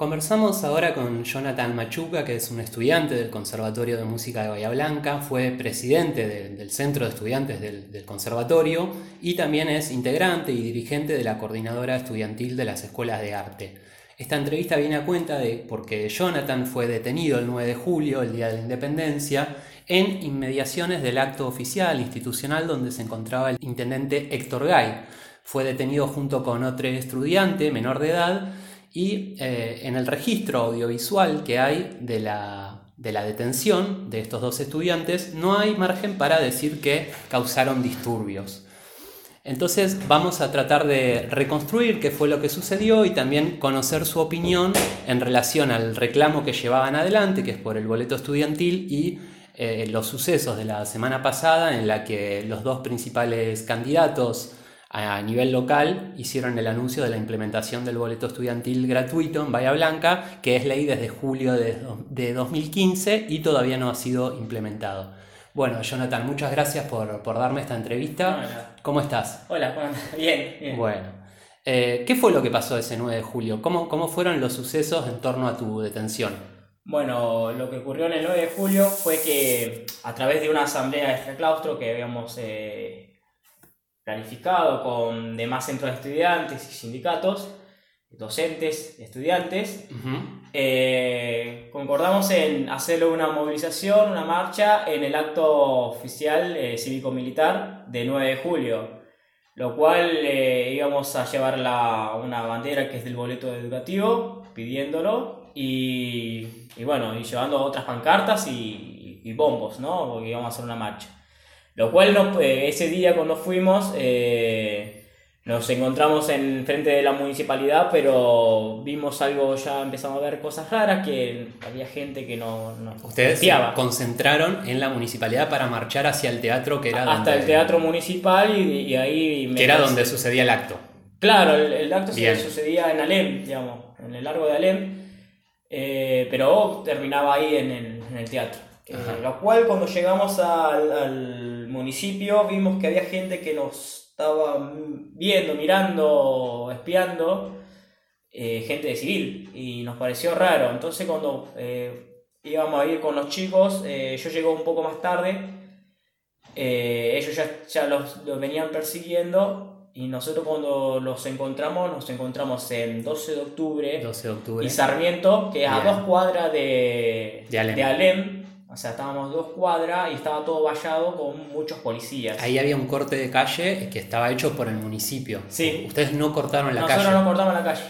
Conversamos ahora con Jonathan Machuca, que es un estudiante del Conservatorio de Música de Bahía Blanca, fue presidente del Centro de Estudiantes del, Conservatorio y también es integrante y dirigente de la Coordinadora Estudiantil de las Escuelas de Arte. Esta entrevista viene a cuenta de porque Jonathan fue detenido el 9 de julio, el Día de la Independencia, en inmediaciones del acto oficial institucional donde se encontraba el intendente Héctor Gay. Fue detenido junto con otro estudiante menor de edad y eh, en el registro audiovisual que hay de la, de la detención de estos dos estudiantes no hay margen para decir que causaron disturbios. Entonces vamos a tratar de reconstruir qué fue lo que sucedió y también conocer su opinión en relación al reclamo que llevaban adelante, que es por el boleto estudiantil, y eh, los sucesos de la semana pasada en la que los dos principales candidatos a nivel local hicieron el anuncio de la implementación del boleto estudiantil gratuito en Bahía Blanca, que es ley desde julio de, 2015 y todavía no ha sido implementado. Bueno, Jonathan, muchas gracias por, darme esta entrevista. ¿Cómo estás? Hola, Juan. Bien, bien. Bueno, eh, ¿qué fue lo que pasó ese 9 de julio? ¿Cómo, ¿Cómo fueron los sucesos en torno a tu detención? Bueno, lo que ocurrió en el 9 de julio fue que a través de una asamblea de este claustro que habíamos eh, planificado con demás centros de estudiantes y sindicatos, docentes, estudiantes. Eh, concordamos en hacer una movilización, una marcha en el acto oficial eh, cívico-militar de 9 de julio, lo cual eh, íbamos a llevar una bandera que es del boleto educativo, pidiéndolo, y, bueno, y llevando otras pancartas y, y bombos, ¿no? Porque íbamos a hacer una marcha. Lo cual ese día cuando fuimos eh, nos encontramos en frente de la municipalidad, pero vimos algo, ya empezamos a ver cosas raras, que había gente que no... no Ustedes se concentraron en la municipalidad para marchar hacia el teatro que era... Hasta el teatro municipal y, ahí... Que era donde sucedía el acto. Claro, el, acto sucedía en Alem, digamos, en el largo de Alem, eh, pero terminaba ahí en el, teatro. lo cual cuando llegamos al municipio vimos que había gente que nos estaba viendo, mirando, espiando, eh, gente de civil, y nos pareció raro. Entonces cuando eh, íbamos a ir con los chicos, eh, yo llego un poco más tarde, ellos ya, ya los, venían persiguiendo. Y nosotros cuando los encontramos, nos encontramos en 12 de octubre, 12 de octubre. y Sarmiento, que es a dos cuadras de, de Alem o sea, estábamos dos cuadras y estaba todo vallado con muchos policías. Ahí había un corte de calle que estaba hecho por el municipio. Sí. Ustedes no cortaron la calle. Nosotros no cortamos la calle.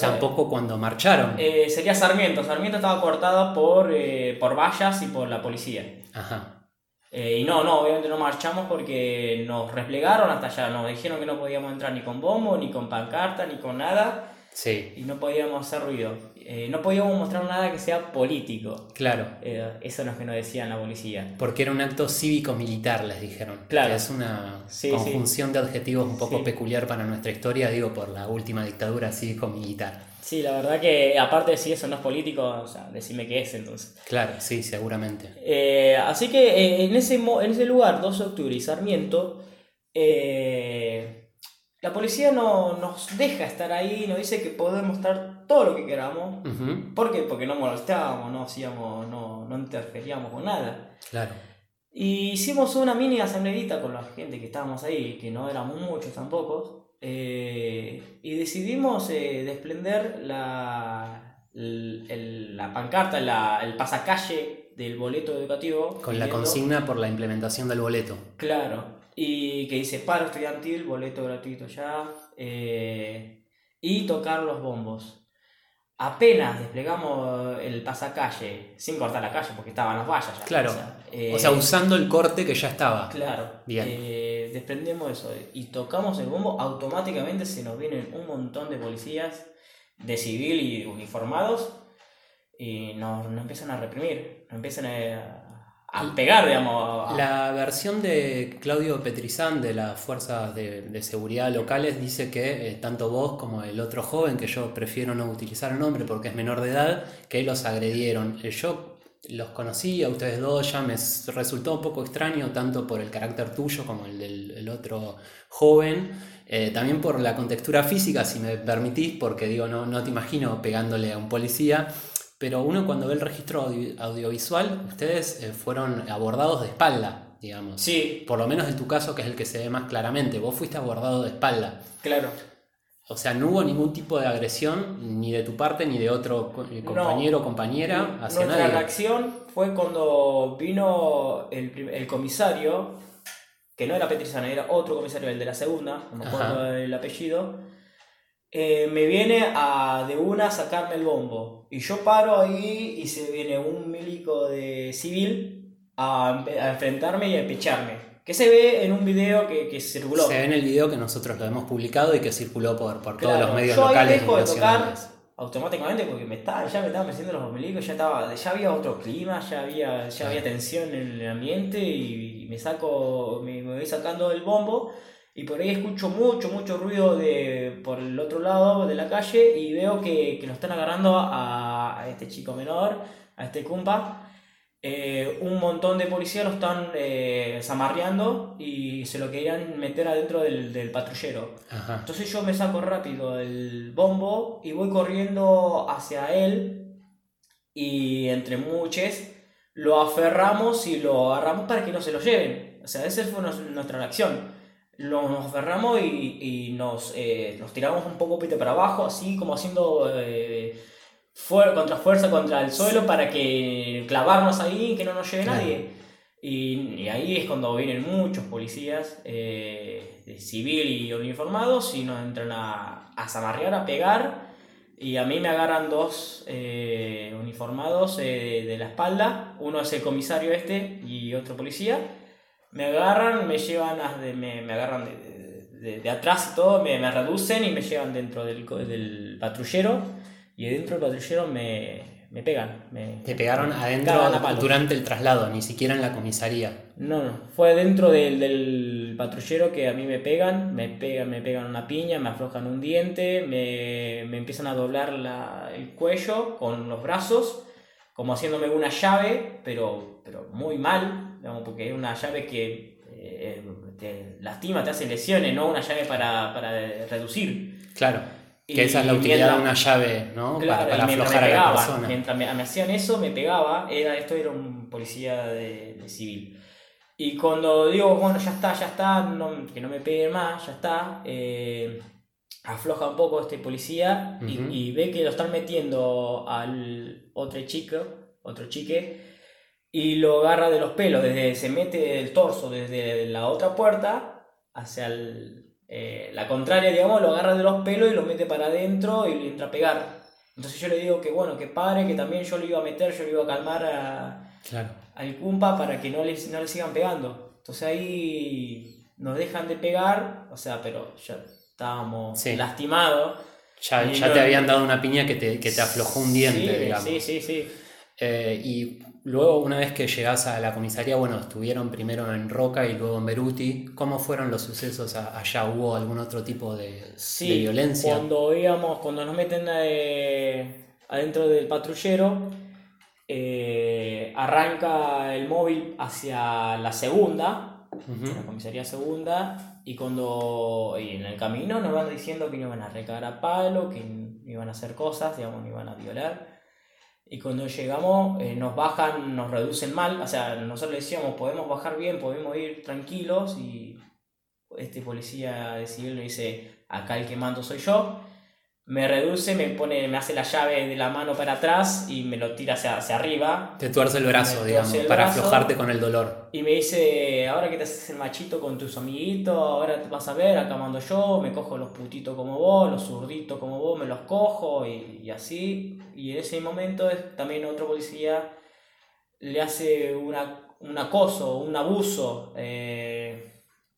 tampoco cuando marcharon. Eh, sería Sarmiento. Sarmiento estaba cortada por, eh, por vallas y por la policía. Ajá. Eh, y no, no, obviamente no marchamos porque nos replegaron hasta allá. Nos dijeron que no podíamos entrar ni con bombo, ni con pancarta, ni con nada. Sí. Y no podíamos hacer ruido. Eh, no podíamos mostrar nada que sea político. Claro. Eh, eso es lo que nos decían la policía. Porque era un acto cívico-militar, les dijeron. Claro. es una conjunción de adjetivos un poco peculiar para nuestra historia, digo, por la última dictadura cívico-militar. Sí, la verdad que aparte de si eso no es político, o sea, decime qué es entonces. Claro, sí, seguramente. Eh, así que en, ese, en ese lugar, 2 de octubre y Sarmiento, la policía no nos deja estar ahí, nos dice que podemos estar todo lo que queramos. ¿Por qué? Porque no molestábamos, no hacíamos, no, no interferíamos con nada. Claro. Y hicimos una mini asambleita con la gente que estábamos ahí, que no éramos muchos tampoco, eh, y decidimos eh, desprender la, la pancarta, la, el pasacalle del boleto educativo. Con la consigna por la implementación del boleto. Claro, y que dice paro estudiantil, boleto gratuito ya, eh, y tocar los bombos. Apenas desplegamos el pasacalle, sin cortar la calle, porque estaban las vallas ya. Claro. O sea, eh, usando el corte que ya estaba. Claro. Bien. Eh, desprendemos eso y tocamos el bombo, automáticamente se nos vienen un montón de policías de civil y uniformados y nos, nos empiezan a reprimir, nos empiezan a, a pegar, digamos. La versión de Claudio Petrizán de las fuerzas de, seguridad locales dice que eh, tanto vos como el otro joven, que yo prefiero no utilizar el nombre porque es menor de edad, que los agredieron. Eh, yo los conocí a ustedes dos, ya me resultó un poco extraño, tanto por el carácter tuyo como el del otro joven, eh, también por la contextura física, si me permitís, porque digo, no, no te imagino pegándole a un policía, pero uno cuando ve el registro audiovisual, ustedes eh, fueron abordados de espalda, digamos. Sí. Por lo menos en tu caso, que es el que se ve más claramente, vos fuiste abordado de espalda. Claro. O sea, no hubo ningún tipo de agresión, ni de tu parte, ni de otro eh, compañero o compañera hacia Nuestra nadie. reacción fue cuando vino el, el comisario, que no era Petrizano, era otro comisario, el de la segunda, no me acuerdo el apellido, eh, me viene a de una sacarme el bombo. Y yo paro ahí y se viene un milico de civil a, a enfrentarme y a pecharme. Que se ve en un video que, que circuló. Se ve en el video que nosotros lo hemos publicado y que circuló por, por todos Claro, los medios yo ahí locales y dejo de tocar automáticamente porque me estaba, ya me estaban metiendo los milicos, ya estaba, ya había otro clima, ya había, ya había tensión en el ambiente y me saco, me, me voy sacando el bombo y por ahí escucho mucho, mucho ruido de por el otro lado de la calle y veo que, que lo están agarrando a, a este chico menor, a este cumpa. Eh, un montón de policías lo están eh, zamarreando y se lo querían meter adentro del, del patrullero. Ajá. Entonces yo me saco rápido el bombo y voy corriendo hacia él y entre muchos lo aferramos y lo agarramos para que no se lo lleven. O sea, esa fue nuestra reacción. Lo- nos aferramos y, y nos, eh, nos tiramos un poco pite para abajo, así como haciendo eh, fuer- contra fuerza contra el suelo para que clavarnos ahí y que no nos lleve Claro. nadie. Y, y ahí es cuando vienen muchos policías eh, de civil y uniformados y nos entran a, a zamarrear, a pegar. Y a mí me agarran dos eh, uniformados eh, de la espalda. Uno es el comisario este y otro policía. Me agarran, me llevan, a- de- me, me agarran de, de- de atrás y todo, me, me reducen y me llevan dentro del, del patrullero. Y dentro del patrullero me, me pegan. Me, Te pegaron adentro durante el traslado, ni siquiera en la comisaría. No, no, fue dentro del, del patrullero que a mí me pegan, me pegan, me pegan una piña, me aflojan un diente, me, me empiezan a doblar la- el cuello con los brazos, como haciéndome una llave, pero, pero muy mal, digamos, porque es una llave que eh, te lastima, te hace lesiones, no una llave para, para reducir. Claro. Y Que esa es la utilidad mientras- de una llave, ¿no? Claro, para para y aflojar me a la persona. Mientras me, me hacían eso, me pegaba. Era, esto era un policía de, de civil. Y cuando digo, bueno, ya está, ya está, no- que no me peguen más, ya está, eh, afloja un poco este policía y- Ujú. y, ve que lo están metiendo al otro chico, otro chique, y lo agarra de los pelos, desde se mete el torso desde la otra puerta hacia el- eh, la contraria, digamos, lo agarra de los pelos y lo mete para adentro y le entra a pegar. Entonces yo le digo que bueno, que pare, que también yo lo iba a meter, yo lo iba a calmar a, Claro. al cumpa para que no le, no le sigan pegando. Entonces ahí nos dejan de pegar, o sea, pero ya estábamos Sí. lastimados. Ya, ya no- te habían dado una piña que te, que te aflojó un diente, sí, digamos. Sí, sí, sí. Eh, y luego, una vez que llegás a la comisaría, bueno, estuvieron primero en Roca y luego en Beruti. ¿Cómo fueron los sucesos allá? ¿Hubo algún otro tipo de, Sí, de violencia? Cuando íbamos, cuando nos meten eh, adentro del patrullero, eh, arranca el móvil hacia la segunda, la comisaría segunda, y cuando y en el camino nos van diciendo que no iban a recagar a palo, que iban a hacer cosas, digamos, no iban a violar. Y cuando llegamos, eh, nos bajan, nos reducen mal, o sea, nosotros le decíamos, podemos bajar bien, podemos ir tranquilos, y este policía de civil me dice, acá el que mando soy yo, me reduce, me pone, me hace la llave de la mano para atrás y me lo tira hacia, hacia arriba, Te tuerce el brazo, digamos, el para brazo. aflojarte con el dolor. y me dice, ahora que te haces el machito con tus amiguitos, ahora te vas a ver, acá mando yo, me cojo los putitos como vos, los zurditos como vos, me los cojo y, y así. Y en ese momento también otro policía le hace una, un acoso, un abuso eh,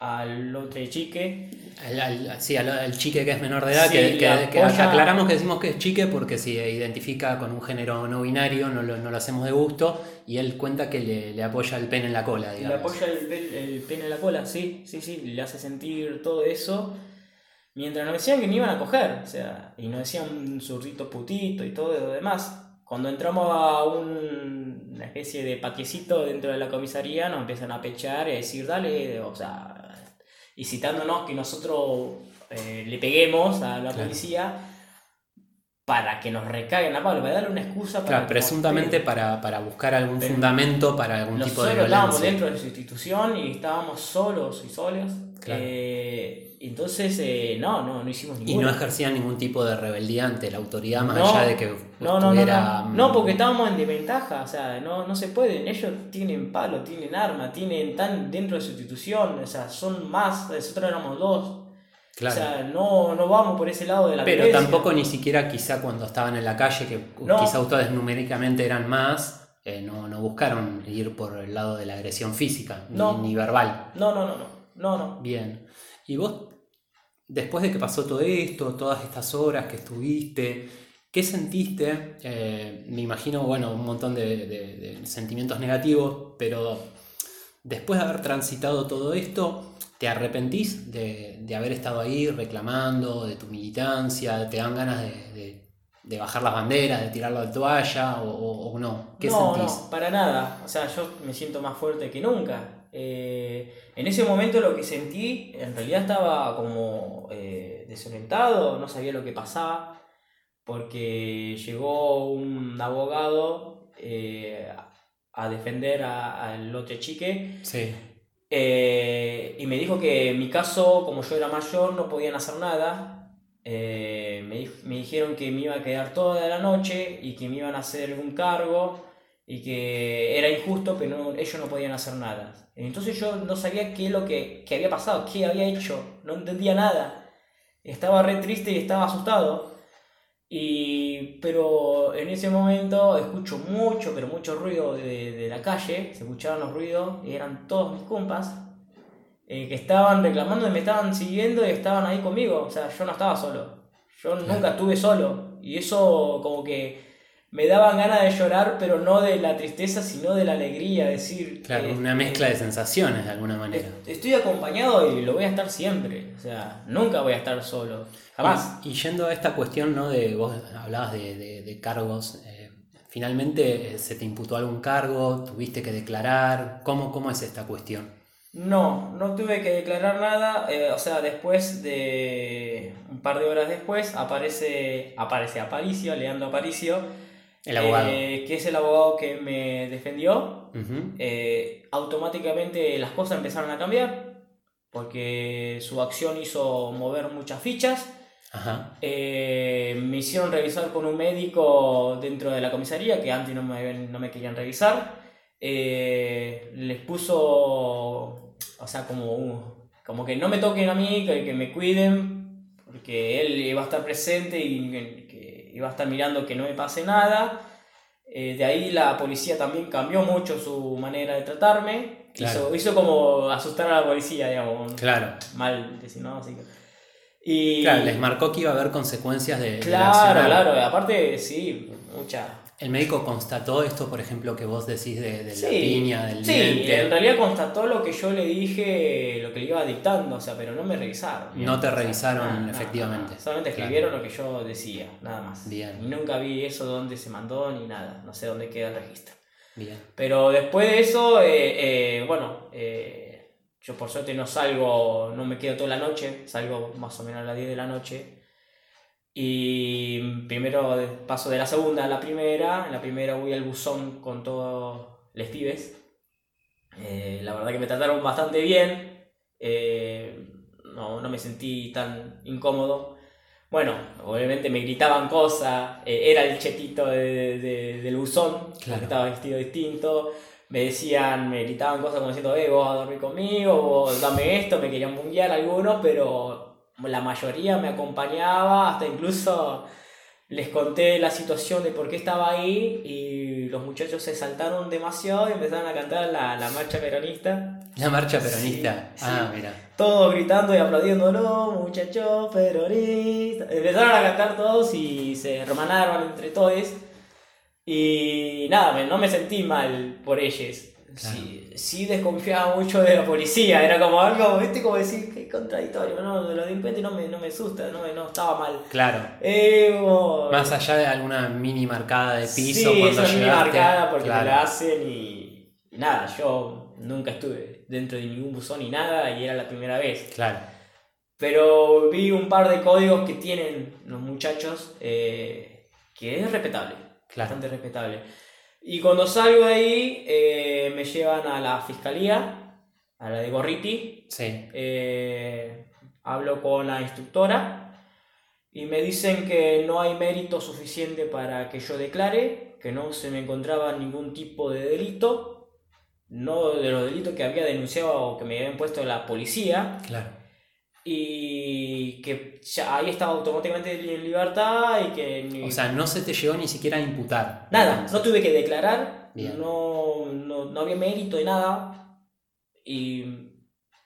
al otro chique. Al, al- sí, al, al chique que es menor de edad, Sí, que, le que- que apoya- aclaramos que decimos que es chique porque se identifica con un género no binario, no lo, no lo hacemos de gusto, y él cuenta que le, le apoya el pene en la cola, Le digamos. apoya el, pel- el pene en la cola, sí, sí, sí, le hace sentir todo eso. Mientras nos decían que no iban a coger, o sea, y nos decían un zurdito putito y todo lo demás. cuando entramos a un- una especie de patiecito dentro de la comisaría, nos empiezan a pechar y a decir, dale, o sea, y citándonos que nosotros eh, le peguemos a la Claro. policía para que nos recaguen a palo, para darle una excusa para Claro, presuntamente para, para buscar algún fundamento para algún tipo de Nosotros estábamos violencia. dentro de su institución y estábamos solos y solas. Claro. Eh, entonces, eh, no, no, no hicimos Y ninguna. no ejercían ningún tipo de rebeldía ante la autoridad, más No, allá de que No, no, no, estuviera, no, no, porque estábamos en desventaja, o sea, no, no se pueden, ellos tienen palo, tienen arma, tienen tan dentro de su institución, o sea, son más, nosotros éramos dos, Claro. o sea, no, no vamos por ese lado de la Pero violencia. tampoco ni siquiera quizá cuando estaban en la calle, que quizá ustedes numéricamente eran más, eh, no, no buscaron ir por el lado de la agresión física, ni- ni, verbal. No, no, no, no, no, no. Bien. ¿Y vos, después de que pasó todo esto, todas estas horas que estuviste, qué sentiste? Eh, me imagino, bueno, un montón de, de- de sentimientos negativos, pero después de haber transitado todo esto, ¿te arrepentís de, de haber estado ahí reclamando, de tu militancia? ¿Te dan ganas de, de- de bajar las banderas, de tirar la toalla o, o- o no? ¿Qué no, sentís? no, para nada. O sea, yo me siento más fuerte que nunca. Eh, en ese momento lo que sentí, en realidad estaba como eh, desorientado, no sabía lo que pasaba, porque llegó un abogado eh, a defender a- al otro chique Sí, y me dijo que en mi caso, como yo era mayor, no podían hacer nada. Me, me dijeron que me iba a quedar toda la noche y que me iban a hacer un cargo y que era injusto, pero no- ellos no podían hacer nada. Entonces yo no sabía qué es lo que, que había pasado, qué había hecho, no entendía nada. Estaba re triste y estaba asustado. Y, pero en ese momento escucho mucho, pero mucho ruido de, de la calle, se escuchaban los ruidos y eran todos mis compas eh, que estaban reclamando y me estaban siguiendo y estaban ahí conmigo. O sea, yo no estaba solo. Yo nunca estuve solo. Y eso como que me daban ganas de llorar, pero no de la tristeza, sino de la alegría. Decir, claro, eh, una mezcla de sensaciones de alguna manera. Estoy acompañado y lo voy a estar siempre. O sea, nunca voy a estar solo. Jamás. Y, y yendo a esta cuestión, ¿no? De vos hablabas de, de- de cargos. eh, finalmente eh, se te imputó algún cargo, tuviste que declarar. ¿Cómo, cómo es esta cuestión? No, no tuve que declarar nada. eh, o sea, después de un par de horas después aparece, aparece Aparicio, Leandro Aparicio, El abogado. eh, que es el abogado que me defendió. Ujú. Eh, automáticamente las cosas empezaron a cambiar porque su acción hizo mover muchas fichas. Ajá. Eh, me hicieron revisar con un médico dentro de la comisaría que antes no me, no me querían revisar. Eh, les puso, o sea, como, un- como que no me toquen a mí, que, que me cuiden, porque él iba a estar presente y que iba a estar mirando que no me pase nada. Eh, de ahí la policía también cambió mucho su manera de tratarme. Claro. Hizo, hizo como asustar a la policía, digamos. Claro. Mal, decir, ¿no? Así que... Y... Claro, les marcó que iba a haber consecuencias de, Claro, accionar. claro, aparte sí, mucha. El médico constató esto, por ejemplo, que vos decís de, de la piña, del sí, diente. en realidad constató lo que yo le dije, lo que le iba dictando, o sea, pero no me revisaron. No te O sea, revisaron efectivamente. Solamente Claro. escribieron lo que yo decía, nada más. Bien. Y nunca vi eso dónde se mandó ni nada, no sé dónde queda el registro. Bien. Pero después de eso, eh, eh, bueno, eh, yo por suerte no salgo, no me quedo toda la noche, salgo más o menos a las 10 de la noche. Y primero paso de la segunda a la primera, en la primera voy al buzón con todos los pibes. Eh, la verdad que me trataron bastante bien, eh, no, no me sentí tan incómodo. Bueno, obviamente me gritaban cosas, eh, era el chetito de- de- del buzón, Claro. estaba vestido distinto. Me decían, me gritaban cosas como diciendo, eh, vos a dormir conmigo, vos dame esto, me querían munguear algunos, pero la mayoría me acompañaba, hasta incluso les conté la situación de por qué estaba ahí y los muchachos se saltaron demasiado y empezaron a cantar la, la marcha peronista. La marcha peronista. Sí, ah, sí. mira. Todos gritando y aplaudiéndolo, muchachos peronistas. Empezaron a cantar todos y se hermanaron entre todos. Y nada, no me sentí mal por ellos. sí, sí desconfiaba mucho de la policía, era como algo, viste, como decir, qué contradictorio, no, de los delincuentes no me, no me asusta, no, me- no estaba mal. Claro. Eh, como- Más allá de alguna mini marcada de sí, piso cuando esa mini marcada porque claro. me la hacen y, y nada, yo nunca estuve dentro de ningún buzón ni nada y era la primera vez. Claro. Pero vi un par de códigos que tienen los muchachos eh, que es respetable, Claro. bastante respetable. Y cuando salgo de ahí eh, me llevan a la fiscalía, a la de Gorriti, Sí. eh, hablo con la instructora y me dicen que no hay mérito suficiente para que yo declare, que no se me encontraba ningún tipo de delito, no de los delitos que había denunciado o que me habían puesto la policía, Claro. Y que ya ahí estaba automáticamente en libertad y que ni- O sea, no se te llegó ni siquiera a imputar. nada, no tuve que declarar, no, no, no había mérito de nada y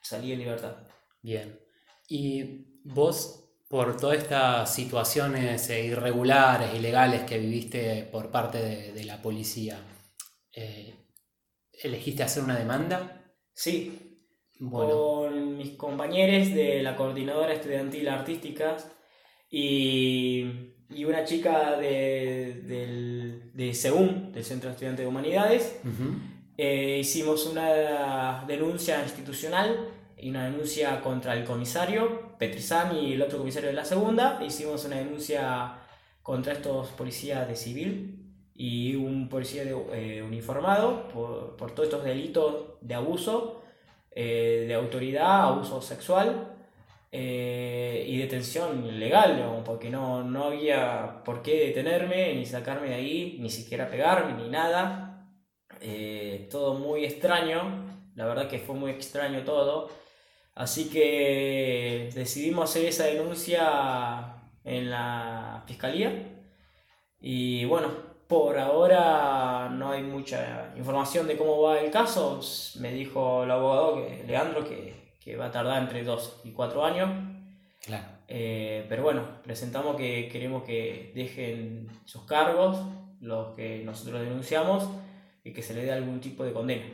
salí en libertad. Bien. Y vos, por todas estas situaciones irregulares, ilegales que viviste por parte de, de la policía, eh, ¿elegiste hacer una demanda? Sí, Bueno, con mis compañeros de la coordinadora estudiantil artística y, y una chica de, del, de SEUM, del Centro de Estudiantes de Humanidades. ujú, Eh, hicimos una denuncia institucional y una denuncia contra el comisario Petrizán y el otro comisario de la segunda. Hicimos una denuncia contra estos policías de civil y un policía de- eh, uniformado por, por todos estos delitos de abuso, eh, de autoridad, abuso sexual eh, y detención ilegal, ¿no? porque no, no había por qué detenerme ni sacarme de ahí, ni siquiera pegarme ni nada. Eh, todo muy extraño, la verdad que fue muy extraño todo. Así que decidimos hacer esa denuncia en la fiscalía. Y bueno, por ahora no hay mucha información de cómo va el caso. Me dijo el abogado que, Leandro que, que va a tardar entre 2 y 4 años. claro. Eh, pero bueno, presentamos que queremos que dejen sus cargos, los que nosotros denunciamos, y que se le dé algún tipo de condena.